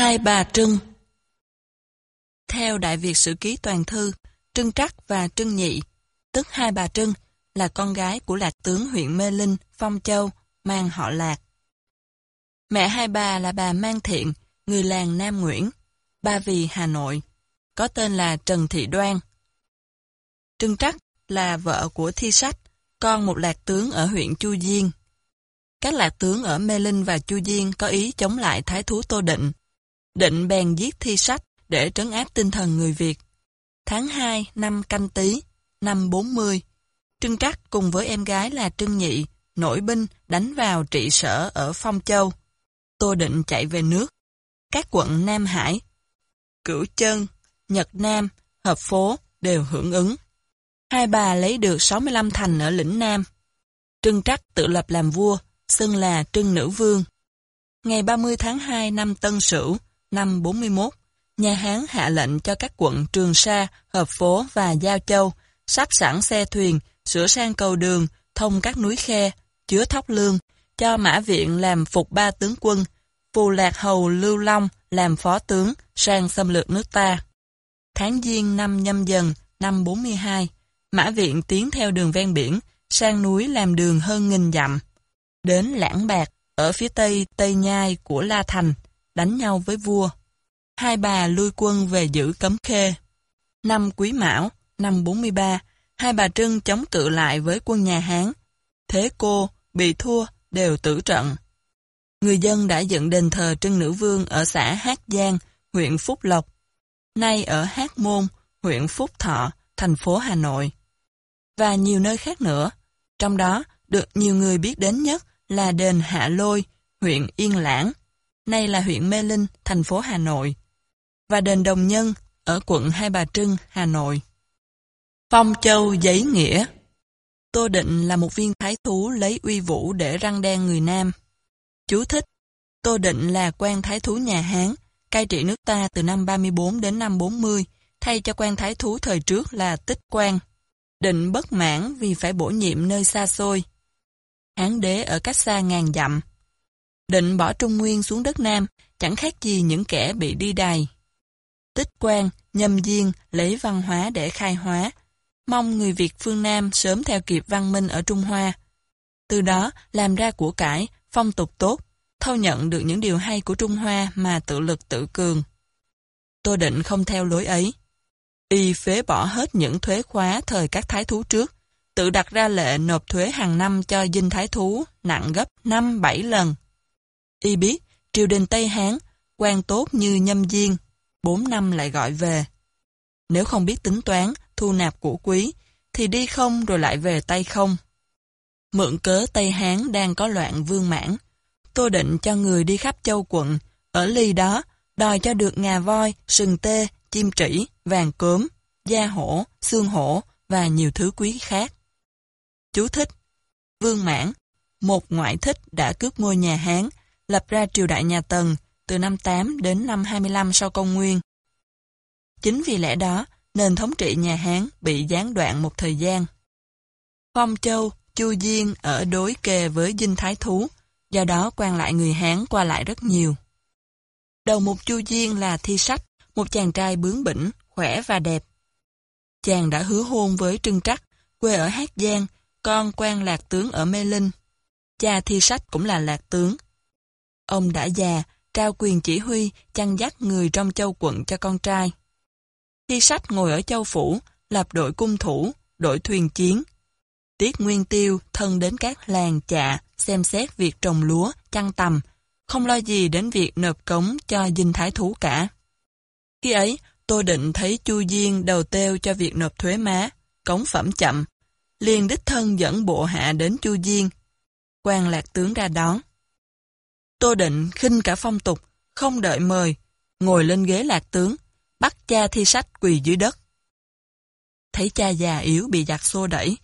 Hai bà Trưng Theo Đại Việt Sử Ký Toàn Thư, Trưng Trắc và Trưng Nhị, tức hai bà Trưng, là con gái của lạc tướng huyện Mê Linh, Phong Châu, mang họ lạc. Mẹ hai bà là bà Mang Thiện, người làng Nam Nguyễn, Ba Vì, Hà Nội, có tên là Trần Thị Đoan. Trưng Trắc là vợ của Thi Sách, con một lạc tướng ở huyện Chu Diên. Các lạc tướng ở Mê Linh và Chu Diên có ý chống lại Thái thú Tô Định. Định bèn giết Thi Sách để trấn áp tinh thần người Việt. Tháng 2 năm Canh Tý, năm 40, Trưng Trắc cùng với em gái là Trưng Nhị nổi binh đánh vào trị sở ở Phong Châu. Tô Định chạy về nước. Các quận Nam Hải, Cửu Chân, Nhật Nam, Hợp Phố đều hưởng ứng. Hai bà lấy được 65 thành ở lĩnh Nam. Trưng Trắc tự lập làm vua, xưng là Trưng Nữ Vương. Ngày 30 tháng 2 năm Tân Sửu, năm 41, nhà Hán hạ lệnh cho các quận Trường Sa, Hợp Phố và Giao Châu sắp sẵn xe thuyền, sửa sang cầu đường, thông các núi khe, chứa thóc lương, cho Mã Viện làm phục ba tướng quân, Phù Lạc Hầu Lưu Long làm phó tướng sang xâm lược nước ta. Tháng Giêng năm nhâm dần, năm 42, Mã Viện tiến theo đường ven biển, sang núi làm đường hơn nghìn dặm. Đến Lãng Bạc, ở phía tây Tây Nhai của La Thành, đánh nhau với vua. Hai bà lui quân về giữ cấm khê. Năm Quý Mão, năm 43, hai bà Trưng chống cự lại với quân nhà Hán. Thế cô, bị thua, đều tử trận. Người dân đã dựng đền thờ Trưng Nữ Vương ở xã Hát Giang, huyện Phúc Lộc, nay ở Hát Môn, huyện Phúc Thọ, thành phố Hà Nội. Và nhiều nơi khác nữa, trong đó được nhiều người biết đến nhất là đền Hạ Lôi, huyện Yên Lãng, nay là huyện Mê Linh, thành phố Hà Nội, và đền Đồng Nhân ở quận Hai Bà Trưng, Hà Nội. Phong Châu Giấy Nghĩa Tô Định là một viên thái thú lấy uy vũ để răng đen người Nam. Chú thích Tô Định là quan thái thú nhà Hán, cai trị nước ta từ năm 34 đến năm 40, thay cho quan thái thú thời trước là Tích Quan. Định bất mãn vì phải bổ nhiệm nơi xa xôi. Hán đế ở cách xa ngàn dặm. Định bỏ Trung Nguyên xuống đất Nam, chẳng khác gì những kẻ bị đi đày. Tích quan, nhâm diên, lấy văn hóa để khai hóa, mong người Việt phương Nam sớm theo kịp văn minh ở Trung Hoa. Từ đó làm ra của cải, phong tục tốt, thâu nhận được những điều hay của Trung Hoa mà tự lực tự cường. Tô Định không theo lối ấy. Y phế bỏ hết những thuế khóa thời các thái thú trước, tự đặt ra lệ nộp thuế hàng năm cho dinh thái thú nặng gấp 5-7 lần. Y biết, triều đình Tây Hán, quan tốt như nhâm diên, 4 năm lại gọi về. Nếu không biết tính toán, thu nạp của quý, thì đi không rồi lại về tay không. Mượn cớ Tây Hán đang có loạn vương mãn. Tô định cho người đi khắp châu quận, ở ly đó, đòi cho được ngà voi, sừng tê, chim trĩ, vàng cốm, da hổ, xương hổ và nhiều thứ quý khác. Chú thích Vương Mãn, một ngoại thích đã cướp ngôi nhà Hán, lập ra triều đại nhà Tần từ năm 8 đến năm 25 sau công nguyên. Chính vì lẽ đó, nền thống trị nhà Hán bị gián đoạn một thời gian. Phong Châu, Chu Diên ở đối kề với Dinh Thái Thú, do đó quan lại người Hán qua lại rất nhiều. Đầu mục Chu Diên là Thi Sách, một chàng trai bướng bỉnh, khỏe và đẹp. Chàng đã hứa hôn với Trưng Trắc, quê ở Hát Giang, con quan lạc tướng ở Mê Linh. Cha Thi Sách cũng là lạc tướng. Ông đã già, trao quyền chỉ huy, chăn dắt người trong châu quận cho con trai. Thi Sách ngồi ở châu phủ, lập đội cung thủ, đội thuyền chiến. Tiết Nguyên Tiêu thân đến các làng chạ, xem xét việc trồng lúa, chăn tầm, không lo gì đến việc nộp cống cho dinh thái thú cả. Khi ấy, tôi định thấy Chu Diên đầu têu cho việc nộp thuế má, cống phẩm chậm, liền đích thân dẫn bộ hạ đến Chu Diên. quan lạc tướng ra đón. Tô Định khinh cả phong tục, không đợi mời, ngồi lên ghế lạc tướng, bắt cha thi sách quỳ dưới đất. Thấy cha già yếu bị giặc xô đẩy,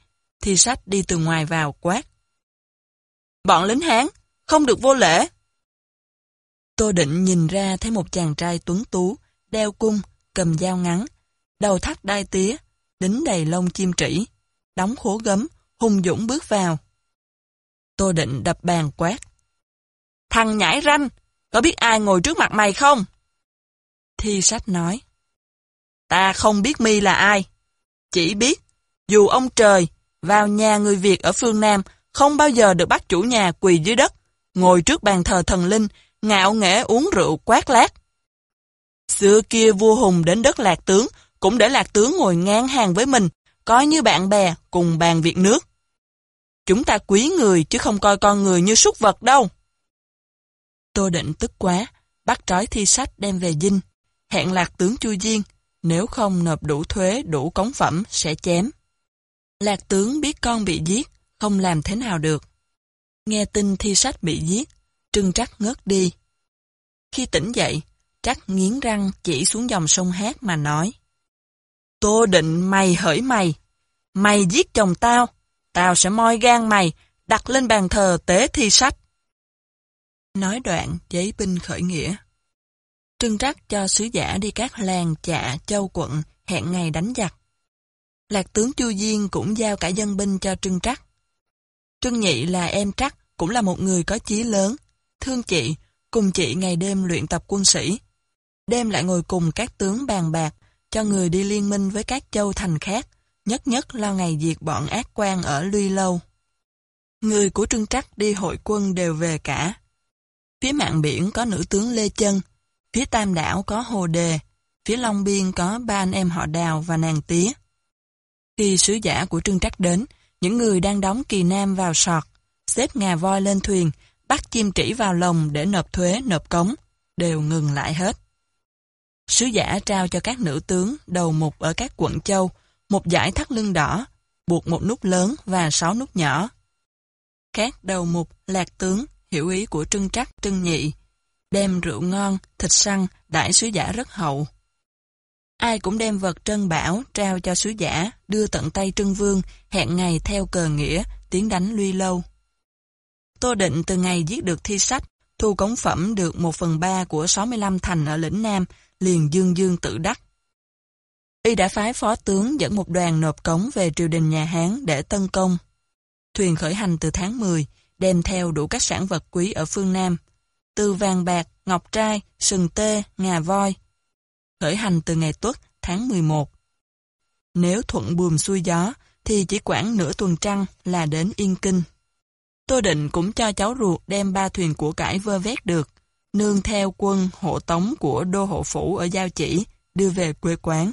thi sách đi từ ngoài vào quát. Bọn lính Hán, không được vô lễ. Tô Định nhìn ra thấy một chàng trai tuấn tú, đeo cung, cầm dao ngắn, đầu thắt đai tía, đính đầy lông chim trĩ, đóng khố gấm, hung dũng bước vào. Tô Định đập bàn quát. Thằng nhãi ranh, có biết ai ngồi trước mặt mày không? Thi sách nói. Ta không biết mi là ai. Chỉ biết, dù ông trời vào nhà người Việt ở phương Nam không bao giờ được bắt chủ nhà quỳ dưới đất, ngồi trước bàn thờ thần linh, ngạo nghễ uống rượu quát lát. Xưa kia vua Hùng đến đất Lạc Tướng, cũng để Lạc Tướng ngồi ngang hàng với mình, coi như bạn bè cùng bàn việc nước. Chúng ta quý người chứ không coi con người như súc vật đâu. Tô định tức quá, bắt trói thi sách đem về dinh, hẹn Lạc Tướng Chu Diên, nếu không nộp đủ thuế, đủ cống phẩm, sẽ chém. Lạc Tướng biết con bị giết, không làm thế nào được. Nghe tin thi sách bị giết, trưng trắc ngất đi. Khi tỉnh dậy, trắc nghiến răng chỉ xuống dòng sông hát mà nói. Tô định mày hỡi mày, mày giết chồng tao, tao sẽ moi gan mày, đặt lên bàn thờ tế thi sách. Nói đoạn, giấy binh khởi nghĩa. Trưng trắc cho sứ giả đi các làng chạ châu quận hẹn ngày đánh giặc. Lạc tướng Chu Diên cũng giao cả dân binh cho Trưng Trắc. Trưng Nhị là em Trắc, cũng là một người có chí lớn, thương chị, cùng chị ngày đêm luyện tập quân sĩ. Đêm lại ngồi cùng các tướng bàn bạc, cho người đi liên minh với các châu thành khác, nhất nhất lo ngày diệt bọn ác quan ở Luy Lâu. Người của Trưng Trắc đi hội quân đều về cả. Phía mạng biển có nữ tướng Lê Chân, phía Tam Đảo có Hồ Đề, phía Long Biên có ba anh em họ Đào và nàng Tía. Khi sứ giả của trương Trắc đến, những người đang đóng kỳ nam vào sọt, xếp ngà voi lên thuyền, bắt chim trĩ vào lồng để nộp thuế, nộp cống, đều ngừng lại hết. Sứ giả trao cho các nữ tướng đầu mục ở các quận châu một giải thắt lưng đỏ, buộc một nút lớn và sáu nút nhỏ. Các đầu mục, lạc tướng, hiểu ý của trưng trắc, trưng nhị, đem rượu ngon, thịt săn, đãi sứ giả rất hậu. Ai cũng đem vật trân bảo trao cho sứ giả, đưa tận tay trưng vương, hẹn ngày theo cờ nghĩa, tiến đánh luy lâu. Tô định từ ngày giết được thi sách, thu cống phẩm được một phần ba của 65 thành ở lĩnh Nam, liền dương dương tự đắc. Y đã phái phó tướng dẫn một đoàn nộp cống về triều đình nhà Hán để tân công. Thuyền khởi hành từ tháng 10, đem theo đủ các sản vật quý ở phương Nam, từ vàng bạc, ngọc trai, sừng tê, ngà voi. Khởi hành từ ngày tuất tháng 11. Nếu thuận buồm xuôi gió, thì chỉ khoảng nửa tuần trăng là đến Yên Kinh. tôi Định cũng cho cháu ruột đem ba thuyền của cải vơ vét được, nương theo quân hộ tống của đô hộ phủ ở Giao Chỉ, đưa về quê quán.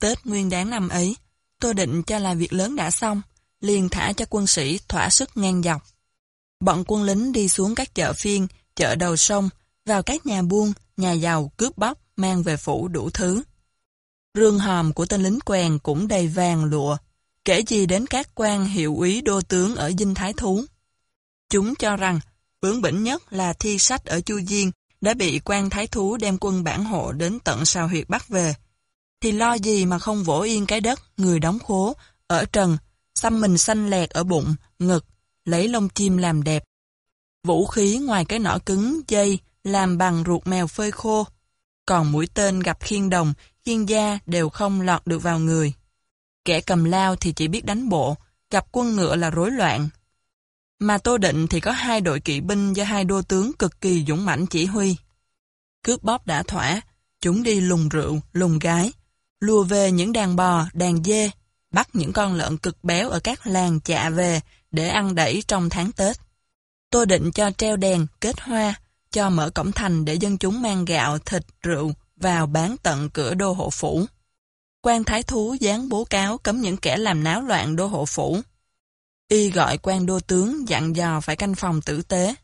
Tết nguyên đáng năm ấy, tôi Định cho là việc lớn đã xong, liền thả cho quân sĩ thỏa sức ngang dọc. Bọn quân lính đi xuống các chợ phiên, chợ đầu sông, vào các nhà buôn, nhà giàu cướp bóc, mang về phủ đủ thứ. Rương hòm của tên lính quèn cũng đầy vàng lụa, kể gì đến các quan hiệu úy đô tướng ở dinh thái thú. Chúng cho rằng, bướng bỉnh nhất là thi sách ở Chu Diên đã bị quan thái thú đem quân bản hộ đến tận sao huyệt bắt về. Thì lo gì mà không vỗ yên cái đất, người đóng khố, ở trần, xăm mình xanh lẹt ở bụng, ngực, lấy lông chim làm đẹp. Vũ khí ngoài cái nỏ cứng, dây, làm bằng ruột mèo phơi khô. Còn mũi tên gặp khiên đồng, khiên da đều không lọt được vào người. Kẻ cầm lao thì chỉ biết đánh bộ, gặp quân ngựa là rối loạn. Mà Tô Định thì có hai đội kỵ binh do hai đô tướng cực kỳ dũng mãnh chỉ huy. Cướp bóp đã thỏa, chúng đi lùng rượu, lùng gái, lùa về những đàn bò, đàn dê, bắt những con lợn cực béo ở các làng chạ về để ăn đẩy trong tháng Tết. Tôi định cho treo đèn, kết hoa, cho mở cổng thành để dân chúng mang gạo, thịt, rượu vào bán tận cửa đô hộ phủ. quan thái thú dán bố cáo cấm những kẻ làm náo loạn đô hộ phủ. Y gọi quan đô tướng dặn dò phải canh phòng tử tế.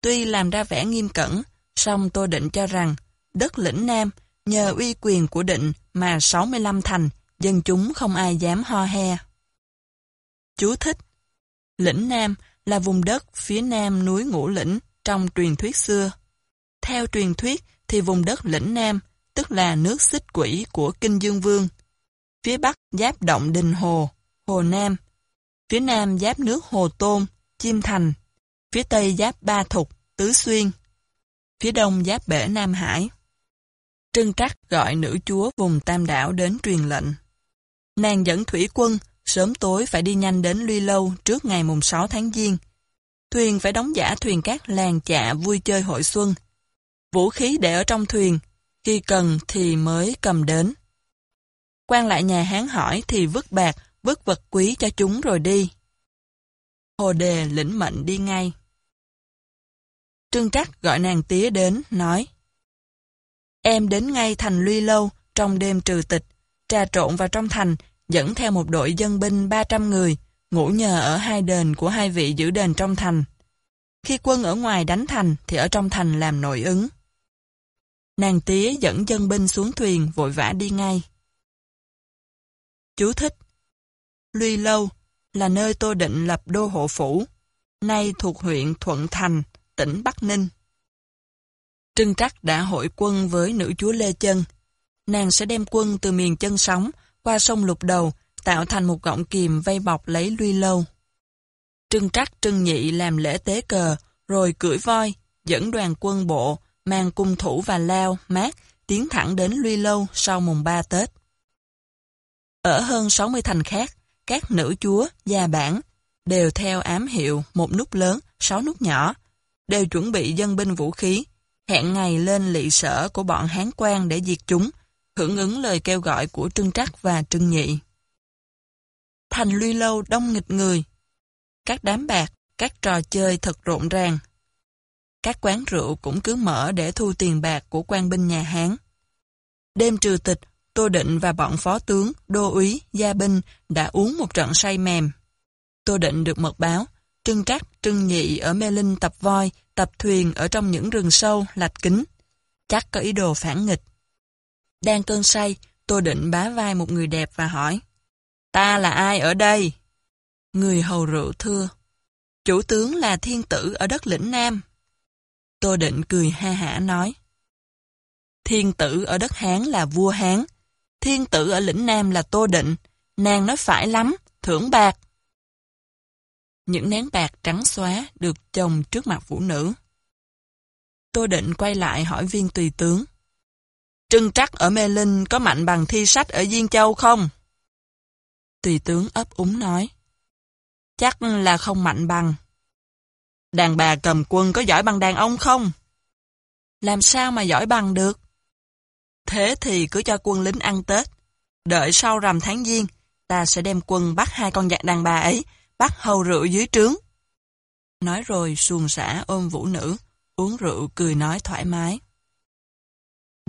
Tuy làm ra vẻ nghiêm cẩn, song tôi Định cho rằng đất lĩnh Nam nhờ uy quyền của định mà 65 thành, dân chúng không ai dám ho he. Chú thích Lĩnh Nam là vùng đất phía nam núi Ngũ Lĩnh trong truyền thuyết xưa. Theo truyền thuyết thì vùng đất lĩnh Nam, tức là nước xích quỷ của Kinh Dương Vương. Phía bắc giáp động Đình Hồ, Hồ Nam. Phía nam giáp nước Hồ Tôn, Chim Thành. Phía tây giáp Ba Thục, Tứ Xuyên. Phía đông giáp bể Nam Hải. Trưng Trắc gọi nữ chúa vùng Tam Đảo đến truyền lệnh. Nàng dẫn thủy quân, sớm tối phải đi nhanh đến Luy Lâu trước ngày mùng 6 tháng Giêng. Thuyền phải đóng giả thuyền các làng chạ vui chơi hội xuân. Vũ khí để ở trong thuyền, khi cần thì mới cầm đến. quan lại nhà Hán hỏi thì vứt bạc, vứt vật quý cho chúng rồi đi. Hồ Đề lĩnh mệnh đi ngay. Trương Trắc gọi nàng tía đến, nói Em đến ngay thành Luy Lâu trong đêm trừ tịch, trà trộn vào trong thành, dẫn theo một đội dân binh 300 người, ngủ nhờ ở hai đền của hai vị giữ đền trong thành. Khi quân ở ngoài đánh thành thì ở trong thành làm nội ứng. Nàng tía dẫn dân binh xuống thuyền vội vã đi ngay. Chú thích Luy Lâu là nơi Tô Định lập đô hộ phủ, nay thuộc huyện Thuận Thành, tỉnh Bắc Ninh. Trưng Trắc đã hội quân với nữ chúa Lê Chân. Nàng sẽ đem quân từ miền chân sóng qua sông Lục Đầu, tạo thành một gọng kìm vây bọc lấy Luy Lâu. Trưng Trắc Trưng Nhị làm lễ tế cờ, rồi cưỡi voi, dẫn đoàn quân bộ, mang cung thủ và lao, mát, tiến thẳng đến Luy Lâu sau mùng 3 Tết. Ở hơn 60 thành khác, các nữ chúa, gia bản, đều theo ám hiệu một nút lớn, sáu nút nhỏ, đều chuẩn bị dân binh vũ khí, hẹn ngày lên lị sở của bọn Hán quan để diệt chúng, hưởng ứng lời kêu gọi của Trưng Trắc và Trưng Nhị. Thành Luy Lâu đông nghịch người, các đám bạc, các trò chơi thật rộn ràng. Các quán rượu cũng cứ mở để thu tiền bạc của quan binh nhà Hán. Đêm trừ tịch, Tô Định và bọn phó tướng, đô úy, gia binh đã uống một trận say mềm. Tô Định được mật báo, Trưng Trắc, Trưng Nhị ở Mê Linh tập voi, tập thuyền ở trong những rừng sâu, lạch kính. Chắc có ý đồ phản nghịch. Đang cơn say, tôi Định bá vai một người đẹp và hỏi, Ta là ai ở đây? Người hầu rượu thưa, Chủ tướng là thiên tử ở đất lĩnh Nam. tôi Định cười ha hả nói, Thiên tử ở đất Hán là vua Hán, thiên tử ở lĩnh Nam là Tô Định, nàng nói phải lắm, thưởng bạc. Những nén bạc trắng xóa được chồng trước mặt phụ nữ. Tô Định quay lại hỏi viên tùy tướng. Trưng trắc ở Mê Linh có mạnh bằng thi sách ở Diên Châu không? Tùy tướng ấp úng nói. Chắc là không mạnh bằng. Đàn bà cầm quân có giỏi bằng đàn ông không? Làm sao mà giỏi bằng được? Thế thì cứ cho quân lính ăn Tết. Đợi sau rằm tháng giêng, ta sẽ đem quân bắt hai con dạng đàn bà ấy, bắt hầu rượu dưới trướng. Nói rồi xuồng xã ôm vũ nữ, uống rượu cười nói thoải mái.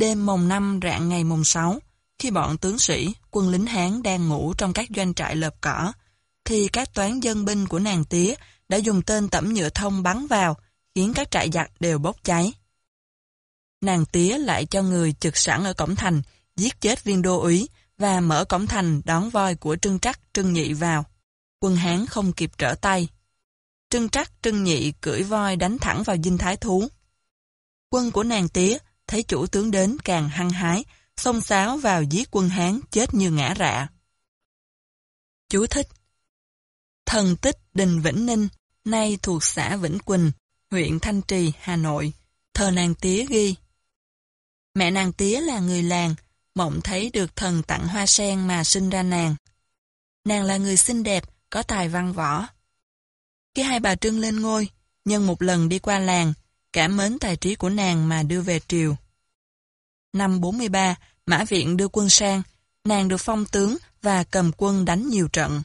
Đêm mồng năm rạng ngày mồng sáu, khi bọn tướng sĩ, quân lính Hán đang ngủ trong các doanh trại lợp cỏ, thì các toán dân binh của nàng tía đã dùng tên tẩm nhựa thông bắn vào, khiến các trại giặc đều bốc cháy. Nàng tía lại cho người trực sẵn ở cổng thành, giết chết viên đô úy và mở cổng thành đón voi của Trưng Trắc, Trưng Nhị vào. Quân Hán không kịp trở tay. Trưng Trắc, Trưng Nhị cưỡi voi đánh thẳng vào dinh thái thú. Quân của nàng tía thấy chủ tướng đến càng hăng hái, xông xáo vào giết quân Hán chết như ngã rạ. Chú thích Thần tích Đình Vĩnh Ninh, nay thuộc xã Vĩnh Quỳnh, huyện Thanh Trì, Hà Nội. Thờ nàng tía ghi. Mẹ nàng tía là người làng, mộng thấy được thần tặng hoa sen mà sinh ra nàng. Nàng là người xinh đẹp, có tài văn võ. Khi hai bà Trưng lên ngôi, nhân một lần đi qua làng, cảm mến tài trí của nàng mà đưa về triều. Năm 43, Mã Viện đưa quân sang, nàng được phong tướng và cầm quân đánh nhiều trận.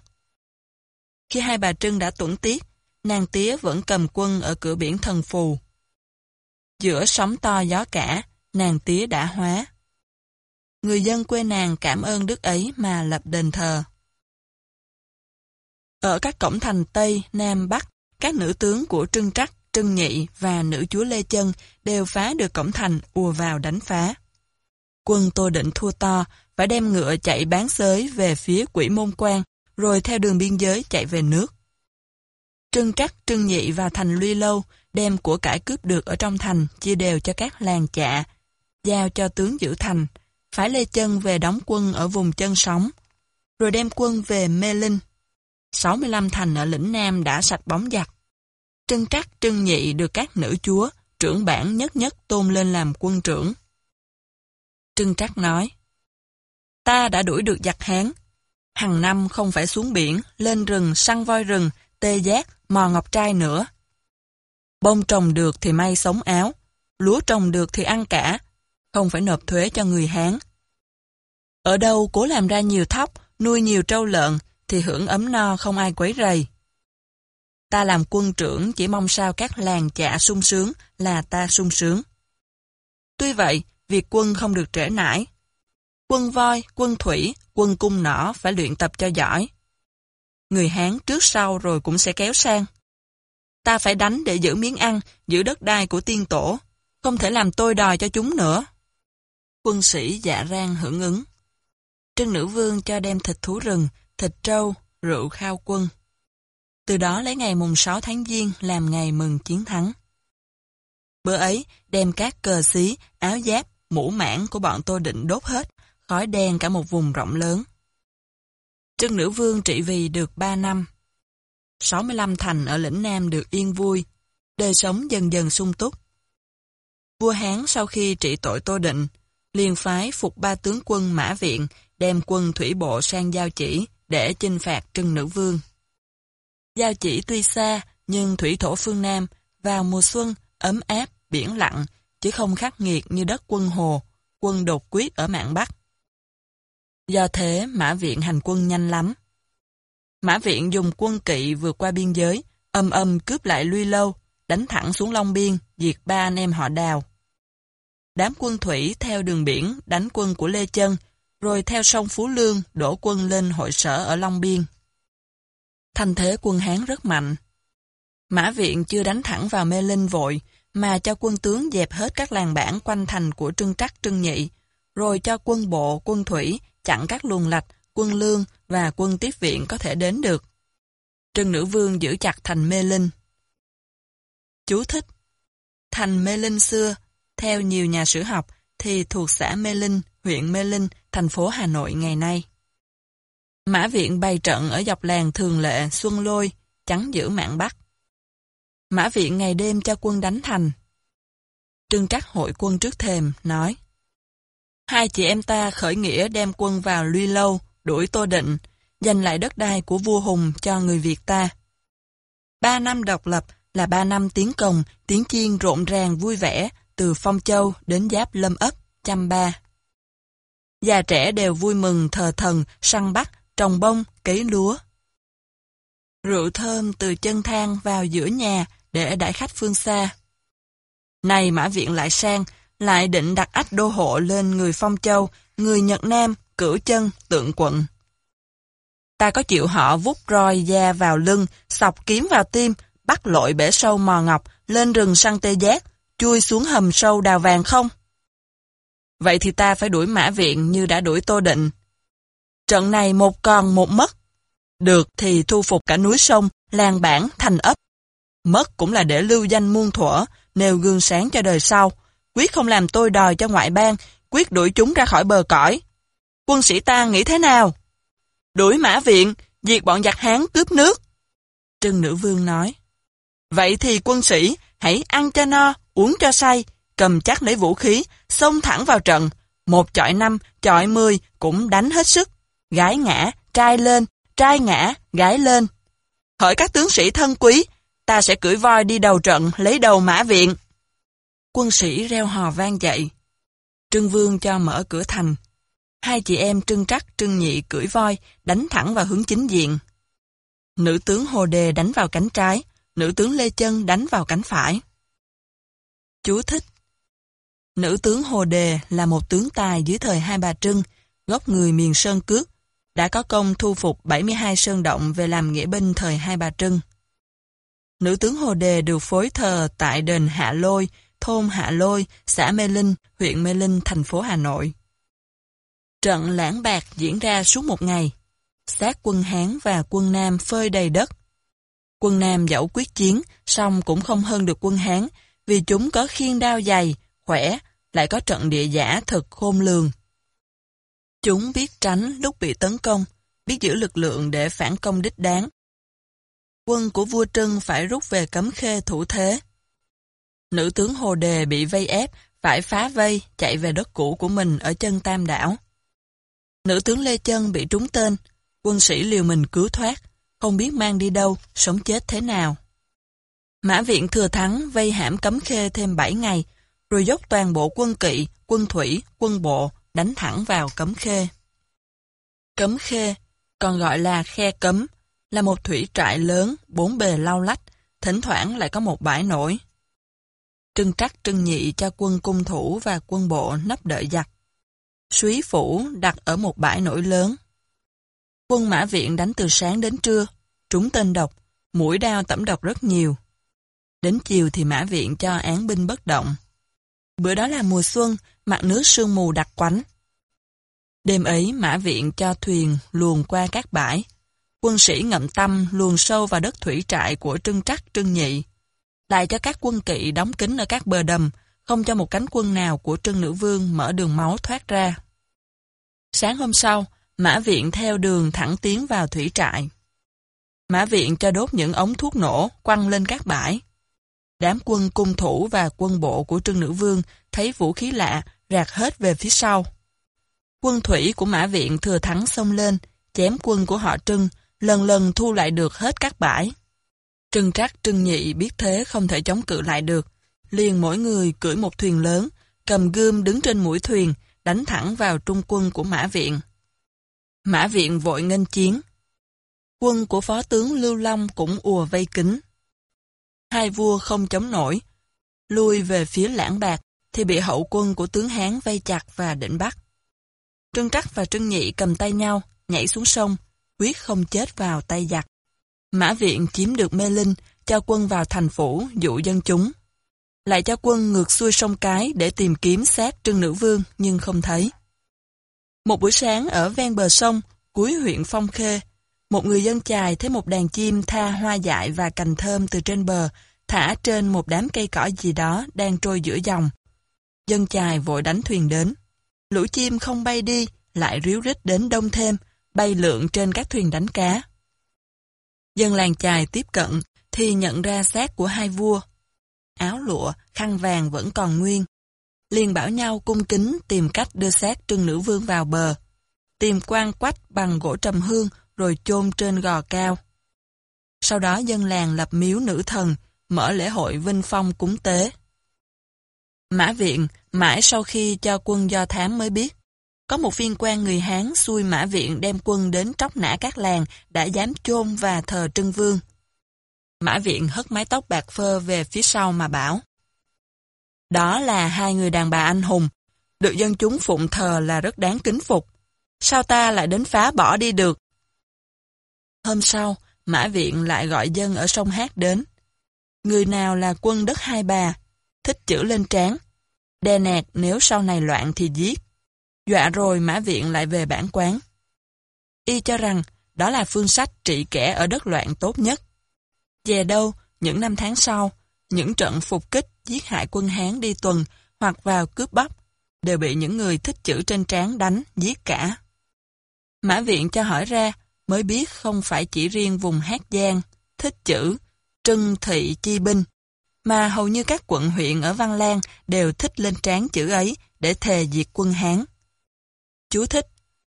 Khi hai bà Trưng đã tuẫn tiết, nàng tía vẫn cầm quân ở cửa biển thần phù. Giữa sóng to gió cả, nàng tía đã hóa. Người dân quê nàng cảm ơn đức ấy mà lập đền thờ. Ở các cổng thành Tây, Nam, Bắc, các nữ tướng của Trưng Trắc, Trưng Nhị và nữ chúa Lê Chân đều phá được cổng thành ùa vào đánh phá. Quân Tô Định thua to, phải đem ngựa chạy bán xới về phía quỷ môn quan, rồi theo đường biên giới chạy về nước. Trưng Trắc, Trưng Nhị và thành Luy Lâu đem của cải cướp được ở trong thành chia đều cho các làng chạ, giao cho tướng giữ thành, phải lê chân về đóng quân ở vùng chân sóng, rồi đem quân về Mê Linh. 65 thành ở lĩnh Nam đã sạch bóng giặc. Trân Trắc Trân Nhị được các nữ chúa, trưởng bản nhất nhất tôn lên làm quân trưởng. Trân Trắc nói, Ta đã đuổi được giặc Hán. Hằng năm không phải xuống biển, lên rừng, săn voi rừng, tê giác, mò ngọc trai nữa. Bông trồng được thì may sống áo, lúa trồng được thì ăn cả. không phải nộp thuế cho người Hán. Ở đâu cố làm ra nhiều thóc, nuôi nhiều trâu lợn, thì hưởng ấm no không ai quấy rầy. Ta làm quân trưởng chỉ mong sao các làng chạ sung sướng là ta sung sướng. Tuy vậy, việc quân không được trễ nải. Quân voi, quân thủy, quân cung nỏ phải luyện tập cho giỏi. Người Hán trước sau rồi cũng sẽ kéo sang. Ta phải đánh để giữ miếng ăn, giữ đất đai của tiên tổ, không thể làm tôi đòi cho chúng nữa. Quân sĩ dạ rang hưởng ứng. Trưng nữ vương cho đem thịt thú rừng, thịt trâu, rượu khao quân. Từ đó lấy ngày mùng 6 tháng Giêng làm ngày mừng chiến thắng. Bữa ấy, đem các cờ xí, áo giáp, mũ mãn của bọn Tô Định đốt hết, khói đen cả một vùng rộng lớn. Trưng nữ vương trị vì được 3 năm. 65 thành ở lĩnh Nam được yên vui, đời sống dần dần sung túc. Vua Hán sau khi trị tội Tô Định, liền phái phục ba tướng quân Mã Viện đem quân thủy bộ sang Giao Chỉ để chinh phạt Trưng Nữ Vương. Giao Chỉ tuy xa, nhưng thủy thổ phương Nam, vào mùa xuân, ấm áp, biển lặng, chứ không khắc nghiệt như đất quân Hồ, quân đột quyết ở mạng Bắc. Do thế, Mã Viện hành quân nhanh lắm. Mã Viện dùng quân kỵ vượt qua biên giới, âm âm cướp lại Luy Lâu, đánh thẳng xuống Long Biên, diệt ba anh em họ đào. Đám quân thủy theo đường biển đánh quân của Lê Chân, rồi theo sông Phú Lương đổ quân lên hội sở ở Long Biên. Thành thế quân Hán rất mạnh. Mã Viện chưa đánh thẳng vào Mê Linh vội, mà cho quân tướng dẹp hết các làng bản quanh thành của Trưng Trắc Trưng Nhị, rồi cho quân bộ, quân thủy chặn các luồng lạch, quân lương và quân tiếp viện có thể đến được. Trưng Nữ Vương giữ chặt thành Mê Linh. Chú thích Thành Mê Linh xưa, theo nhiều nhà sử học, thì thuộc xã Mê Linh, huyện Mê Linh, thành phố Hà Nội ngày nay. Mã Viện bày trận ở dọc làng Thường Lệ, Xuân Lôi, chắn giữ mạng Bắc. Mã Viện ngày đêm cho quân đánh thành. Trương Trắc hội quân trước thềm, nói Hai chị em ta khởi nghĩa đem quân vào Luy Lâu, đuổi Tô Định, giành lại đất đai của vua Hùng cho người Việt ta. Ba năm độc lập là ba năm tiếng công, tiếng chiên rộn ràng vui vẻ, từ Phong Châu đến Giáp Lâm Ấp, Chăm Ba. Già trẻ đều vui mừng thờ thần, săn bắt, trồng bông, cấy lúa. Rượu thơm từ chân thang vào giữa nhà để đãi khách phương xa. Này Mã Viện lại sang, lại định đặt ách đô hộ lên người Phong Châu, người Nhật Nam, cửu chân, tượng quận. Ta có chịu họ vút roi da vào lưng, sọc kiếm vào tim, bắt lội bể sâu mò ngọc, lên rừng săn tê giác, chui xuống hầm sâu đào vàng không? Vậy thì ta phải đuổi mã viện như đã đuổi tô định. Trận này một còn một mất. Được thì thu phục cả núi sông, làng bản, thành ấp. Mất cũng là để lưu danh muôn thuở, nêu gương sáng cho đời sau. Quyết không làm tôi đòi cho ngoại bang, quyết đuổi chúng ra khỏi bờ cõi. Quân sĩ ta nghĩ thế nào? Đuổi mã viện, diệt bọn giặc hán cướp nước. Trưng nữ vương nói. Vậy thì quân sĩ, hãy ăn cho no, uống cho say, cầm chắc lấy vũ khí, xông thẳng vào trận. Một chọi năm, chọi mười cũng đánh hết sức. Gái ngã, trai lên, trai ngã, gái lên. Hỏi các tướng sĩ thân quý, ta sẽ cưỡi voi đi đầu trận lấy đầu mã viện. Quân sĩ reo hò vang dậy. Trưng Vương cho mở cửa thành. Hai chị em Trưng Trắc, Trưng Nhị cưỡi voi, đánh thẳng vào hướng chính diện. Nữ tướng Hồ Đề đánh vào cánh trái, nữ tướng Lê Chân đánh vào cánh phải. Chú thích Nữ tướng Hồ Đề là một tướng tài dưới thời Hai Bà Trưng, gốc người miền Sơn Cước, đã có công thu phục 72 sơn động về làm nghĩa binh thời Hai Bà Trưng. Nữ tướng Hồ Đề được phối thờ tại đền Hạ Lôi, thôn Hạ Lôi, xã Mê Linh, huyện Mê Linh, thành phố Hà Nội. Trận lãng bạc diễn ra suốt một ngày. Sát quân Hán và quân Nam phơi đầy đất. Quân Nam dẫu quyết chiến, song cũng không hơn được quân Hán, vì chúng có khiên đao dày, khỏe, lại có trận địa giả thật khôn lường. Chúng biết tránh lúc bị tấn công, biết giữ lực lượng để phản công đích đáng. Quân của vua Trân phải rút về cấm khê thủ thế. Nữ tướng Hồ Đề bị vây ép, phải phá vây, chạy về đất cũ của mình ở chân Tam Đảo. Nữ tướng Lê Chân bị trúng tên, quân sĩ liều mình cứu thoát, không biết mang đi đâu, sống chết thế nào. Mã viện thừa thắng vây hãm cấm khê thêm 7 ngày, rồi dốc toàn bộ quân kỵ, quân thủy, quân bộ đánh thẳng vào Cấm Khê. Cấm Khê, còn gọi là Khe Cấm, là một thủy trại lớn, bốn bề lau lách, thỉnh thoảng lại có một bãi nổi. Trưng trắc trưng nhị cho quân cung thủ và quân bộ nấp đợi giặc. Suý phủ đặt ở một bãi nổi lớn. Quân mã viện đánh từ sáng đến trưa, trúng tên độc, mũi đao tẩm độc rất nhiều. Đến chiều thì mã viện cho án binh bất động. Bữa đó là mùa xuân, mặt nước sương mù đặc quánh. Đêm ấy mã viện cho thuyền luồn qua các bãi. Quân sĩ ngậm tâm luồn sâu vào đất thủy trại của Trưng Trắc Trưng Nhị. Lại cho các quân kỵ đóng kín ở các bờ đầm, không cho một cánh quân nào của Trưng Nữ Vương mở đường máu thoát ra. Sáng hôm sau, Mã Viện theo đường thẳng tiến vào thủy trại. Mã Viện cho đốt những ống thuốc nổ quăng lên các bãi. Đám quân cung thủ và quân bộ của trương Nữ Vương thấy vũ khí lạ, rạc hết về phía sau. Quân thủy của Mã Viện thừa thắng xông lên, chém quân của họ Trưng, lần lần thu lại được hết các bãi. Trưng trác Trưng Nhị biết thế không thể chống cự lại được, liền mỗi người cưỡi một thuyền lớn, cầm gươm đứng trên mũi thuyền, đánh thẳng vào trung quân của Mã Viện. Mã Viện vội nghênh chiến. Quân của Phó tướng Lưu Long cũng ùa vây kính. Hai vua không chống nổi, lui về phía lãng bạc, thì bị hậu quân của tướng Hán vây chặt và định bắt. Trưng Trắc và Trưng Nhị cầm tay nhau, nhảy xuống sông, quyết không chết vào tay giặc. Mã Viện chiếm được Mê Linh, cho quân vào thành phủ dụ dân chúng. Lại cho quân ngược xuôi sông Cái để tìm kiếm xác Trưng Nữ Vương nhưng không thấy. Một buổi sáng ở ven bờ sông, cuối huyện Phong Khê, một người dân chài thấy một đàn chim tha hoa dại và cành thơm từ trên bờ, thả trên một đám cây cỏ gì đó đang trôi giữa dòng. Dân chài vội đánh thuyền đến. Lũ chim không bay đi, lại ríu rít đến đông thêm, bay lượn trên các thuyền đánh cá. Dân làng chài tiếp cận, thì nhận ra xác của hai vua. Áo lụa, khăn vàng vẫn còn nguyên. liền bảo nhau cung kính tìm cách đưa xác trưng nữ vương vào bờ. Tìm quan quách bằng gỗ trầm hương rồi chôn trên gò cao. Sau đó dân làng lập miếu nữ thần, mở lễ hội vinh phong cúng tế. Mã Viện, mãi sau khi cho quân do thám mới biết, có một viên quan người Hán xui Mã Viện đem quân đến tróc nã các làng đã dám chôn và thờ Trưng Vương. Mã Viện hất mái tóc bạc phơ về phía sau mà bảo. Đó là hai người đàn bà anh hùng, được dân chúng phụng thờ là rất đáng kính phục. Sao ta lại đến phá bỏ đi được? Hôm sau, Mã Viện lại gọi dân ở sông Hát đến. Người nào là quân đất hai bà, thích chữ lên trán. Đè nạt nếu sau này loạn thì giết. Dọa rồi Mã Viện lại về bản quán. Y cho rằng đó là phương sách trị kẻ ở đất loạn tốt nhất. Về đâu, những năm tháng sau, những trận phục kích giết hại quân Hán đi tuần hoặc vào cướp bóc đều bị những người thích chữ trên trán đánh, giết cả. Mã Viện cho hỏi ra mới biết không phải chỉ riêng vùng Hát Giang, thích chữ, trưng thị chi binh, mà hầu như các quận huyện ở Văn Lang đều thích lên trán chữ ấy để thề diệt quân Hán. Chú thích,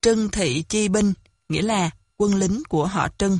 trưng thị chi binh, nghĩa là quân lính của họ Trưng.